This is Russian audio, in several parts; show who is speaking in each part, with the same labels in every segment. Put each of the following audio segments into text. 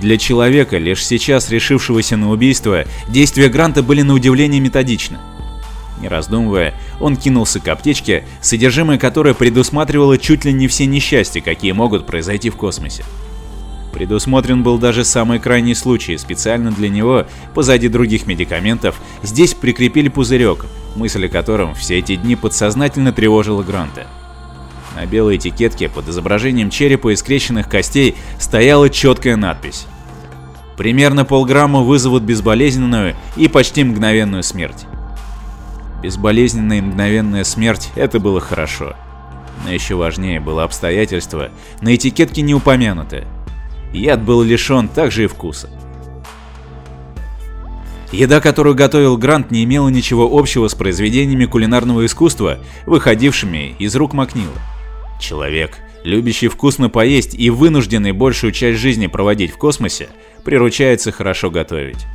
Speaker 1: Для человека, лишь сейчас решившегося на убийство, действия Гранта были на удивление методичны. Не раздумывая, он кинулся к аптечке, содержимое которой предусматривало чуть ли не все несчастья, какие могут произойти в космосе. Предусмотрен был даже самый крайний случай, специально для него, позади других медикаментов, здесь прикрепили пузырек, мысль о котором все эти дни подсознательно тревожила Гранта. На белой этикетке под изображением черепа и скрещенных костей стояла четкая надпись. Примерно полграмма вызовут безболезненную и почти мгновенную смерть. Безболезненная и мгновенная смерть – это было хорошо. Но еще важнее было обстоятельство, на этикетке не упомянутое. Яд был лишен также и вкуса. Еда, которую готовил Грант, не имела ничего общего с произведениями кулинарного искусства, выходившими из рук Макнила. Человек, любящий вкусно поесть и вынужденный большую часть жизни проводить в космосе, приручается хорошо готовить.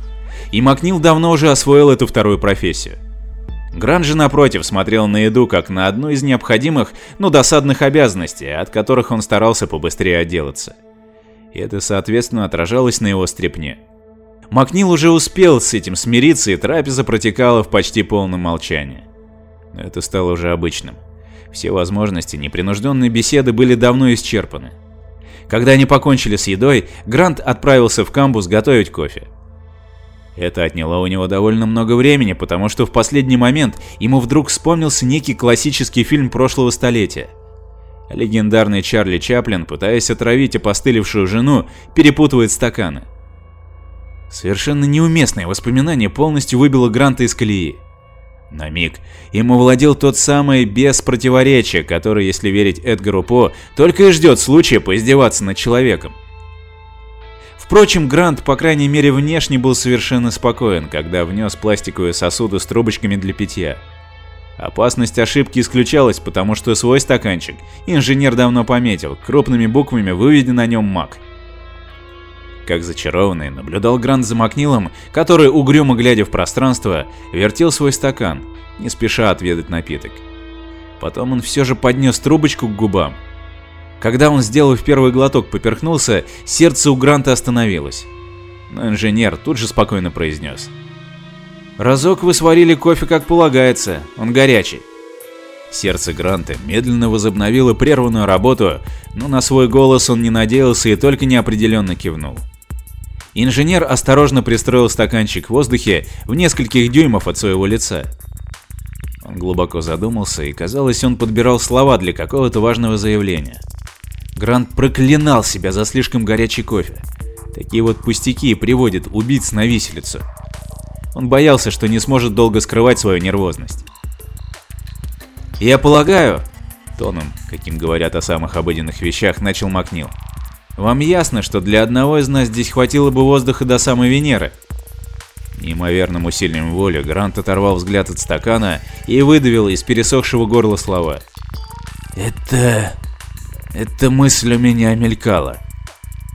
Speaker 1: И Макнил давно уже освоил эту вторую профессию. Грант же, напротив, смотрел на еду как на одну из необходимых, но досадных обязанностей, от которых он старался побыстрее отделаться и это соответственно отражалось на его стрепне. Макнил уже успел с этим смириться, и трапеза протекала в почти полном молчании. Но это стало уже обычным. Все возможности непринужденной беседы были давно исчерпаны. Когда они покончили с едой, Грант отправился в камбус готовить кофе. Это отняло у него довольно много времени, потому что в последний момент ему вдруг вспомнился некий классический фильм прошлого столетия – Легендарный Чарли Чаплин, пытаясь отравить опостылевшую жену, перепутывает стаканы. Совершенно неуместное воспоминание полностью выбило Гранта из колеи. На миг ему владел тот самый без противоречия, который, если верить Эдгару По, только и ждет случая поиздеваться над человеком. Впрочем, Грант, по крайней мере внешне, был совершенно спокоен, когда внес пластиковые сосуды с трубочками для питья. Опасность ошибки исключалась, потому что свой стаканчик инженер давно пометил, крупными буквами выведен на нем маг. Как зачарованный, наблюдал Грант за Макнилом, который, угрюмо глядя в пространство, вертел свой стакан, не спеша отведать напиток. Потом он все же поднес трубочку к губам. Когда он, сделав первый глоток, поперхнулся, сердце у Гранта остановилось. Но инженер тут же спокойно произнес – Разок вы сварили кофе как полагается, он горячий. Сердце Гранта медленно возобновило прерванную работу, но на свой голос он не надеялся и только неопределенно кивнул. Инженер осторожно пристроил стаканчик в воздухе в нескольких дюймов от своего лица. Он глубоко задумался, и казалось, он подбирал слова для какого-то важного заявления. Грант проклинал себя за слишком горячий кофе. Такие вот пустяки приводят убийц на виселицу. Он боялся, что не сможет долго скрывать свою нервозность. «Я полагаю», — тоном, каким говорят о самых обыденных вещах, начал Макнил, «вам ясно, что для одного из нас здесь хватило бы воздуха до самой Венеры?» Неимоверным усилием воли Грант оторвал взгляд от стакана и выдавил из пересохшего горла слова. «Это... эта мысль у меня мелькала.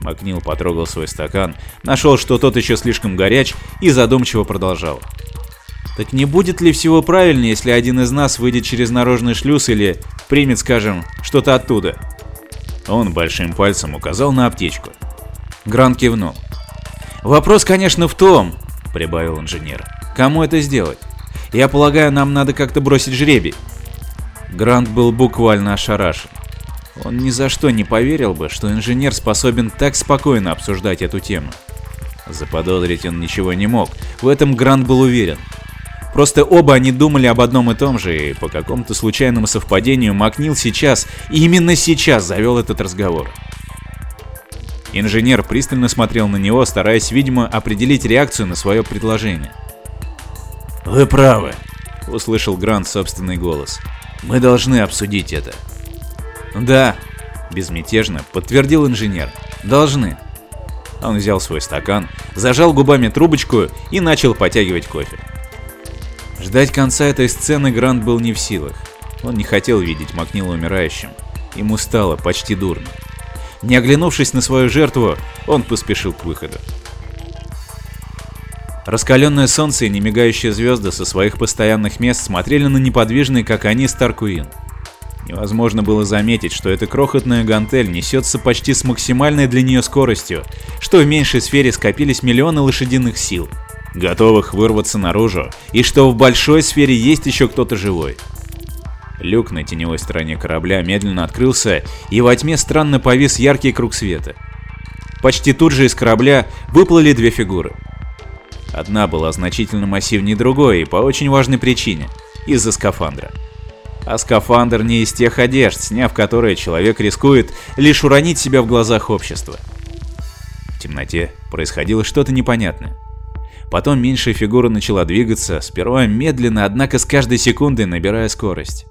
Speaker 1: Макнил потрогал свой стакан, нашел, что тот еще слишком горяч, и задумчиво продолжал. Так не будет ли всего правильнее, если один из нас выйдет через наружный шлюз или примет, скажем, что-то оттуда? Он большим пальцем указал на аптечку. Грант кивнул. «Вопрос, конечно, в том», — прибавил инженер, — «кому это сделать? Я полагаю, нам надо как-то бросить жребий». Грант был буквально ошарашен. Он ни за что не поверил бы, что инженер способен так спокойно обсуждать эту тему. Заподозрить он ничего не мог, в этом Грант был уверен. Просто оба они думали об одном и том же, и по какому-то случайному совпадению Макнил сейчас, именно сейчас завел этот разговор. Инженер пристально смотрел на него, стараясь, видимо, определить реакцию на свое предложение. «Вы правы», — услышал Грант собственный голос. «Мы должны обсудить это». «Да», – безмятежно подтвердил инженер. «Должны». Он взял свой стакан, зажал губами трубочку и начал потягивать кофе. Ждать конца этой сцены Грант был не в силах. Он не хотел видеть Макнила умирающим. Ему стало почти дурно. Не оглянувшись на свою жертву, он поспешил к выходу. Раскаленное солнце и немигающие звезды со своих постоянных мест смотрели на неподвижный, как они, Старкуин. Невозможно было заметить, что эта крохотная гантель несется почти с максимальной для нее скоростью, что в меньшей сфере скопились миллионы лошадиных сил, готовых вырваться наружу, и что в большой сфере есть еще кто-то живой. Люк на теневой стороне корабля медленно открылся, и во тьме странно повис яркий круг света. Почти тут же из корабля выплыли две фигуры. Одна была значительно массивнее другой и по очень важной причине – из-за скафандра. А скафандр не из тех одежд, сняв которые человек рискует лишь уронить себя в глазах общества. В темноте происходило что-то непонятное. Потом меньшая фигура начала двигаться, сперва медленно, однако с каждой секундой набирая скорость.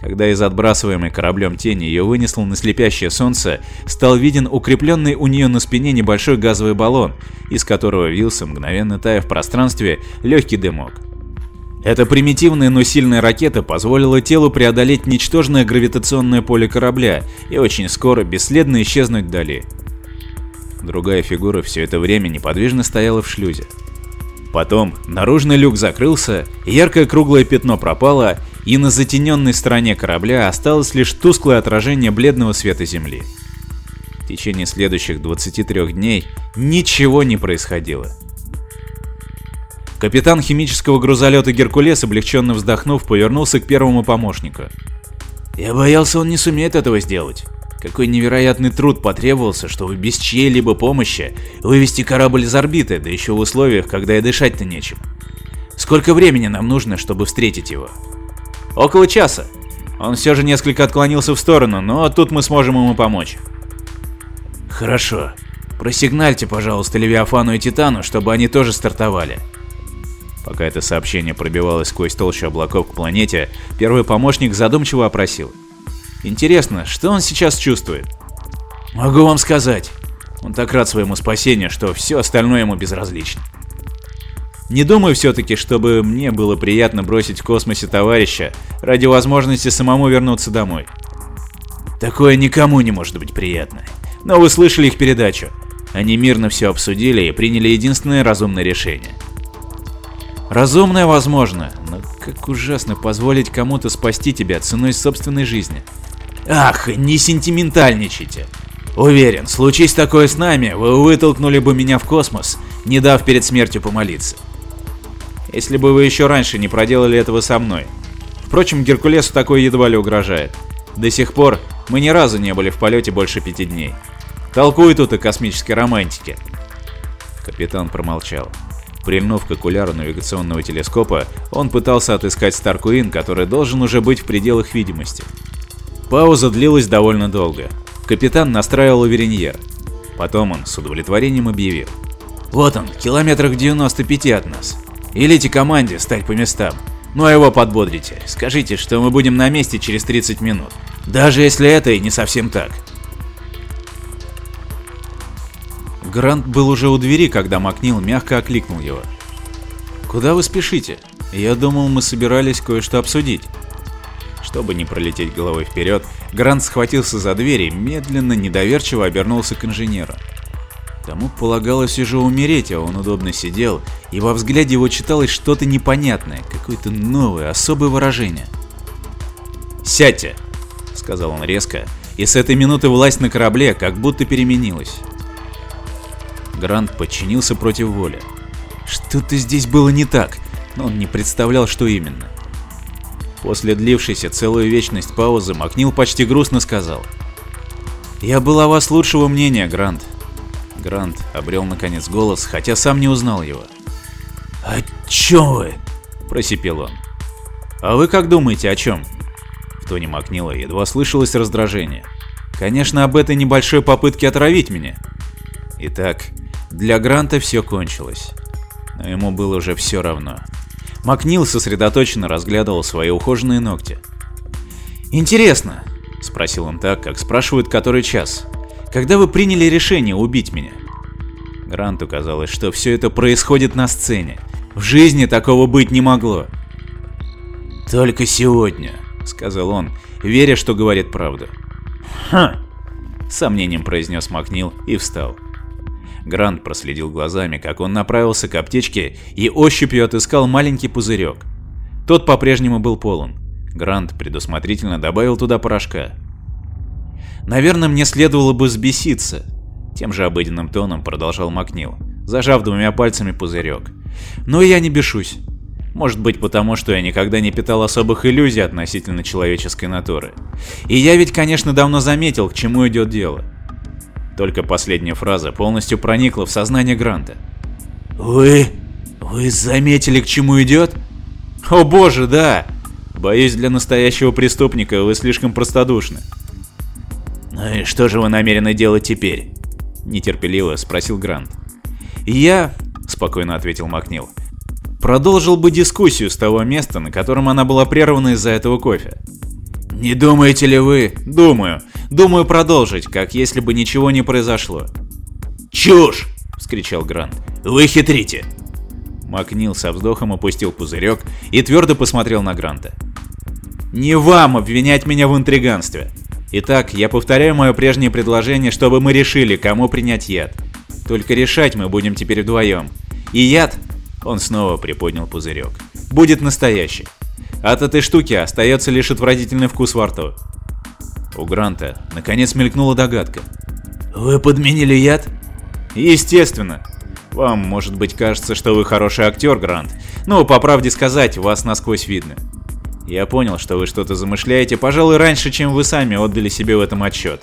Speaker 1: Когда из отбрасываемой кораблем тени ее вынесло на слепящее солнце, стал виден укрепленный у нее на спине небольшой газовый баллон, из которого вился, мгновенно тая в пространстве, легкий дымок. Эта примитивная, но сильная ракета позволила телу преодолеть ничтожное гравитационное поле корабля и очень скоро бесследно исчезнуть вдали. Другая фигура все это время неподвижно стояла в шлюзе. Потом наружный люк закрылся, яркое круглое пятно пропало, и на затененной стороне корабля осталось лишь тусклое отражение бледного света Земли. В течение следующих 23 дней ничего не происходило. Капитан химического грузолета «Геркулес», облегченно вздохнув, повернулся к первому помощнику. «Я боялся, он не сумеет этого сделать. Какой невероятный труд потребовался, чтобы без чьей-либо помощи вывести корабль из орбиты, да еще в условиях, когда и дышать-то нечем. Сколько времени нам нужно, чтобы встретить его?» Около часа. Он все же несколько отклонился в сторону, но тут мы сможем ему помочь. Хорошо. Просигнальте, пожалуйста, Левиафану и Титану, чтобы они тоже стартовали. Пока это сообщение пробивалось сквозь толщу облаков к планете, первый помощник задумчиво опросил. Интересно, что он сейчас чувствует? Могу вам сказать. Он так рад своему спасению, что все остальное ему безразлично. Не думаю все-таки, чтобы мне было приятно бросить в космосе товарища ради возможности самому вернуться домой. Такое никому не может быть приятно. Но вы слышали их передачу. Они мирно все обсудили и приняли единственное разумное решение. Разумное возможно, но как ужасно позволить кому-то спасти тебя ценой собственной жизни. Ах, не сентиментальничайте. Уверен, случись такое с нами, вы вытолкнули бы меня в космос, не дав перед смертью помолиться если бы вы еще раньше не проделали этого со мной. Впрочем, Геркулесу такое едва ли угрожает. До сих пор мы ни разу не были в полете больше пяти дней. Толкуй тут о космической романтике. Капитан промолчал. Прильнув к окуляру навигационного телескопа, он пытался отыскать Старкуин, который должен уже быть в пределах видимости. Пауза длилась довольно долго. Капитан настраивал Вереньер. Потом он с удовлетворением объявил. «Вот он, километрах 95 от нас. Велите команде стать по местам. Ну а его подбодрите. Скажите, что мы будем на месте через 30 минут. Даже если это и не совсем так. Грант был уже у двери, когда Макнил мягко окликнул его. «Куда вы спешите? Я думал, мы собирались кое-что обсудить». Чтобы не пролететь головой вперед, Грант схватился за дверь и медленно, недоверчиво обернулся к инженеру. Тому полагалось уже умереть, а он удобно сидел, и во взгляде его читалось что-то непонятное, какое-то новое, особое выражение. «Сядьте!» — сказал он резко, и с этой минуты власть на корабле как будто переменилась. Грант подчинился против воли. Что-то здесь было не так, но он не представлял, что именно. После длившейся целую вечность паузы Макнил почти грустно сказал. «Я был о вас лучшего мнения, Грант. Грант обрел наконец голос, хотя сам не узнал его. «О чем вы?» – просипел он. «А вы как думаете, о чем?» В тоне Макнила едва слышалось раздражение. «Конечно, об этой небольшой попытке отравить меня». Итак, для Гранта все кончилось. Но ему было уже все равно. Макнил сосредоточенно разглядывал свои ухоженные ногти. «Интересно», — спросил он так, как спрашивают который час, когда вы приняли решение убить меня? Гранту казалось, что все это происходит на сцене. В жизни такого быть не могло. «Только сегодня», — сказал он, веря, что говорит правду. «Хм», — сомнением произнес Макнил и встал. Грант проследил глазами, как он направился к аптечке и ощупью отыскал маленький пузырек. Тот по-прежнему был полон. Грант предусмотрительно добавил туда порошка. Наверное, мне следовало бы взбеситься. Тем же обыденным тоном продолжал Макнил, зажав двумя пальцами пузырек. Но я не бешусь. Может быть потому, что я никогда не питал особых иллюзий относительно человеческой натуры. И я ведь, конечно, давно заметил, к чему идет дело. Только последняя фраза полностью проникла в сознание Гранта. «Вы... вы заметили, к чему идет?» «О боже, да! Боюсь, для настоящего преступника вы слишком простодушны». «Ну и что же вы намерены делать теперь?» – нетерпеливо спросил Грант. «Я...» – спокойно ответил Макнил. «Продолжил бы дискуссию с того места, на котором она была прервана из-за этого кофе». «Не думаете ли вы?» «Думаю. Думаю продолжить, как если бы ничего не произошло». «Чушь!» – вскричал Грант. «Вы хитрите!» Макнил со вздохом опустил пузырек и твердо посмотрел на Гранта. «Не вам обвинять меня в интриганстве. Итак, я повторяю мое прежнее предложение, чтобы мы решили, кому принять яд. Только решать мы будем теперь вдвоем. И яд, он снова приподнял пузырек, будет настоящий. От этой штуки остается лишь отвратительный вкус во рту. У Гранта наконец мелькнула догадка. «Вы подменили яд?» «Естественно. Вам, может быть, кажется, что вы хороший актер, Грант, но, по правде сказать, вас насквозь видно. Я понял, что вы что-то замышляете, пожалуй, раньше, чем вы сами отдали себе в этом отчет.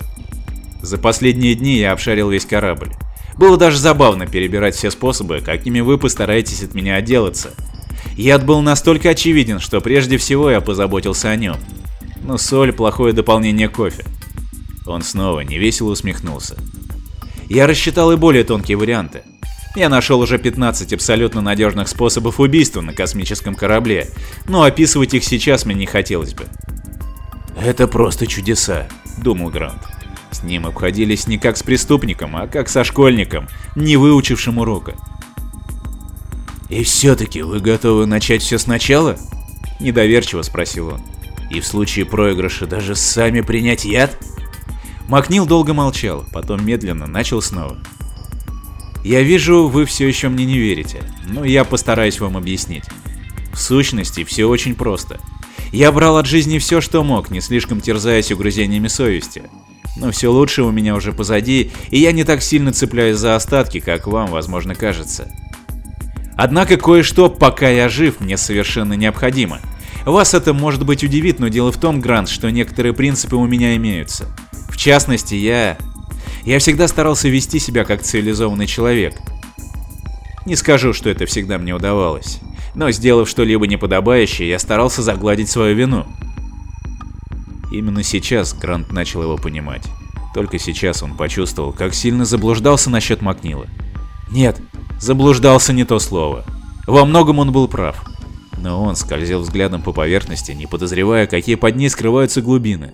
Speaker 1: За последние дни я обшарил весь корабль. Было даже забавно перебирать все способы, какими вы постараетесь от меня отделаться. Яд был настолько очевиден, что прежде всего я позаботился о нем. Но соль – плохое дополнение кофе. Он снова невесело усмехнулся. Я рассчитал и более тонкие варианты. Я нашел уже 15 абсолютно надежных способов убийства на космическом корабле, но описывать их сейчас мне не хотелось бы. «Это просто чудеса», — думал Грант. С ним обходились не как с преступником, а как со школьником, не выучившим урока. «И все-таки вы готовы начать все сначала?» – недоверчиво спросил он. «И в случае проигрыша даже сами принять яд?» Макнил долго молчал, потом медленно начал снова. Я вижу, вы все еще мне не верите, но я постараюсь вам объяснить. В сущности, все очень просто. Я брал от жизни все, что мог, не слишком терзаясь угрызениями совести. Но все лучшее у меня уже позади, и я не так сильно цепляюсь за остатки, как вам, возможно, кажется. Однако кое-что, пока я жив, мне совершенно необходимо. Вас это может быть удивит, но дело в том, Грант, что некоторые принципы у меня имеются. В частности, я я всегда старался вести себя как цивилизованный человек. Не скажу, что это всегда мне удавалось, но сделав что-либо неподобающее, я старался загладить свою вину. Именно сейчас Грант начал его понимать. Только сейчас он почувствовал, как сильно заблуждался насчет Макнила. Нет, заблуждался не то слово. Во многом он был прав. Но он скользил взглядом по поверхности, не подозревая, какие под ней скрываются глубины.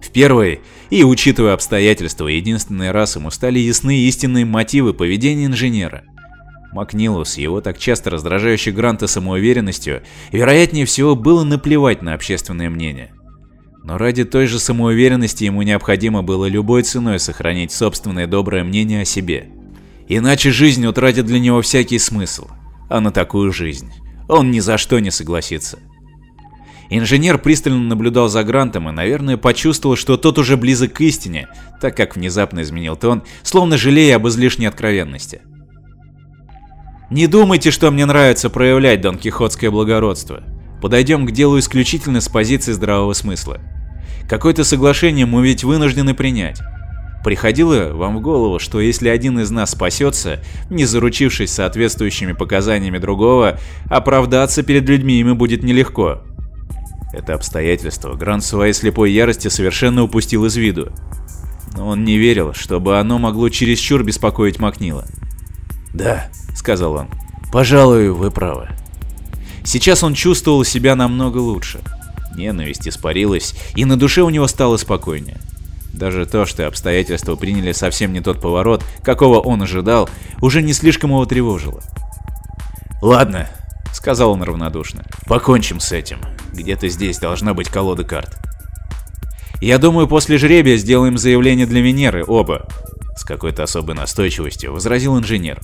Speaker 1: В первой, и учитывая обстоятельства, единственный раз ему стали ясны истинные мотивы поведения инженера. Макнилу с его так часто раздражающей Гранта самоуверенностью, вероятнее всего, было наплевать на общественное мнение. Но ради той же самоуверенности ему необходимо было любой ценой сохранить собственное доброе мнение о себе. Иначе жизнь утратит для него всякий смысл, а на такую жизнь он ни за что не согласится. Инженер пристально наблюдал за Грантом и, наверное, почувствовал, что тот уже близок к истине, так как внезапно изменил тон, словно жалея об излишней откровенности. «Не думайте, что мне нравится проявлять дон Кихотское благородство. Подойдем к делу исключительно с позиции здравого смысла. Какое-то соглашение мы ведь вынуждены принять. Приходило вам в голову, что если один из нас спасется, не заручившись соответствующими показаниями другого, оправдаться перед людьми ему будет нелегко. Это обстоятельство Грант своей слепой ярости совершенно упустил из виду. Но он не верил, чтобы оно могло чересчур беспокоить Макнила. «Да», — сказал он, — «пожалуй, вы правы». Сейчас он чувствовал себя намного лучше. Ненависть испарилась, и на душе у него стало спокойнее. Даже то, что обстоятельства приняли совсем не тот поворот, какого он ожидал, уже не слишком его тревожило. «Ладно», — сказал он равнодушно, — «покончим с этим. Где-то здесь должна быть колода карт. Я думаю, после жребия сделаем заявление для Венеры, оба. С какой-то особой настойчивостью возразил инженер.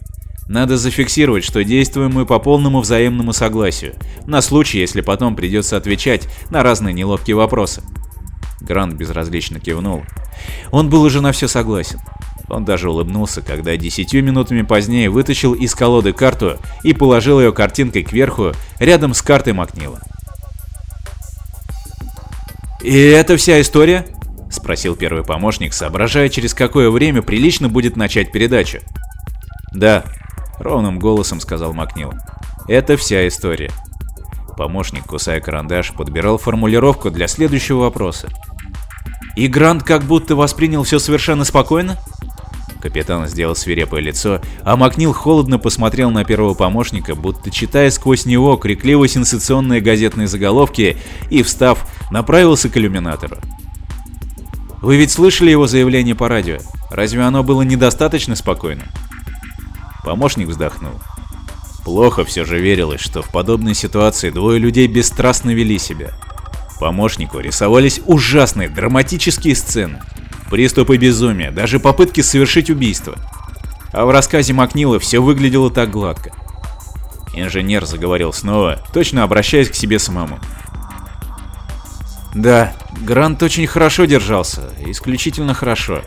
Speaker 1: Надо зафиксировать, что действуем мы по полному взаимному согласию, на случай, если потом придется отвечать на разные неловкие вопросы. Грант безразлично кивнул. Он был уже на все согласен. Он даже улыбнулся, когда десятью минутами позднее вытащил из колоды карту и положил ее картинкой кверху рядом с картой Макнила. «И это вся история?» – спросил первый помощник, соображая, через какое время прилично будет начать передачу. «Да», – ровным голосом сказал Макнил. «Это вся история». Помощник, кусая карандаш, подбирал формулировку для следующего вопроса. «И Грант как будто воспринял все совершенно спокойно?» Капитан сделал свирепое лицо, а Макнил холодно посмотрел на первого помощника, будто читая сквозь него крикливо-сенсационные газетные заголовки и, встав, направился к иллюминатору. «Вы ведь слышали его заявление по радио? Разве оно было недостаточно спокойным?» Помощник вздохнул. Плохо все же верилось, что в подобной ситуации двое людей бесстрастно вели себя. Помощнику рисовались ужасные драматические сцены. Приступы безумия, даже попытки совершить убийство. А в рассказе Макнила все выглядело так гладко. Инженер заговорил снова, точно обращаясь к себе самому. Да, Грант очень хорошо держался, исключительно хорошо.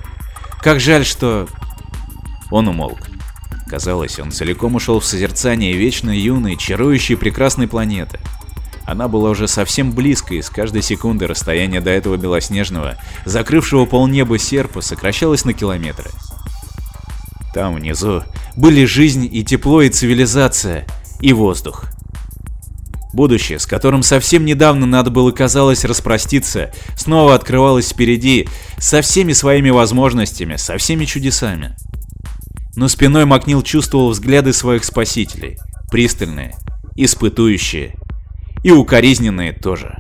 Speaker 1: Как жаль, что... Он умолк. Казалось, он целиком ушел в созерцание вечно юной, чарующей прекрасной планеты. Она была уже совсем близко, и с каждой секунды расстояние до этого белоснежного, закрывшего полнеба серпа, сокращалось на километры. Там внизу были жизнь и тепло, и цивилизация, и воздух. Будущее, с которым совсем недавно надо было, казалось, распроститься, снова открывалось впереди, со всеми своими возможностями, со всеми чудесами. Но спиной Макнил чувствовал взгляды своих спасителей, пристальные, испытующие, и укоризненные тоже.